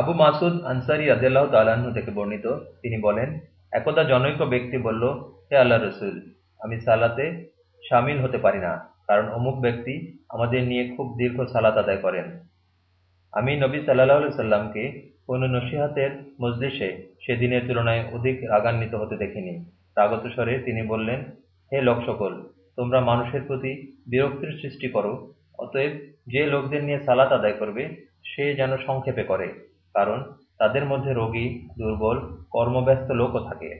আবু মাসুদ আনসারি আদিল্লাহ তাল্লাহ্ন থেকে বর্ণিত। তিনি বলেন, একদা জনৈক ব্যক্তি বলল, হে আল্লাহ রসুল, আমি সালাতে সামিল হতে পারি না, কারণ অমুক ব্যক্তি আমাদের নিয়ে খুব দীর্ঘ সালাত আদায় করেন। আমি নবী সাল্লাহ সাল্লামকে কোন নসিহাতের মজলিসে সেদিনের তুলনায় অধিক রাগান্বিত হতে দেখিনি। রাগত স্বরে তিনি বললেন, হে লোক সকল তোমরা মানুষের প্রতি বিরক্তির সৃষ্টি করো, অতএব যে লোকদের নিয়ে সালাত আদায় করবে, সে যেন সংক্ষেপে করে। কারণ তাদের মধ্যে রোগী দুর্বল কর্মব্যস্ত লোকও থাকে।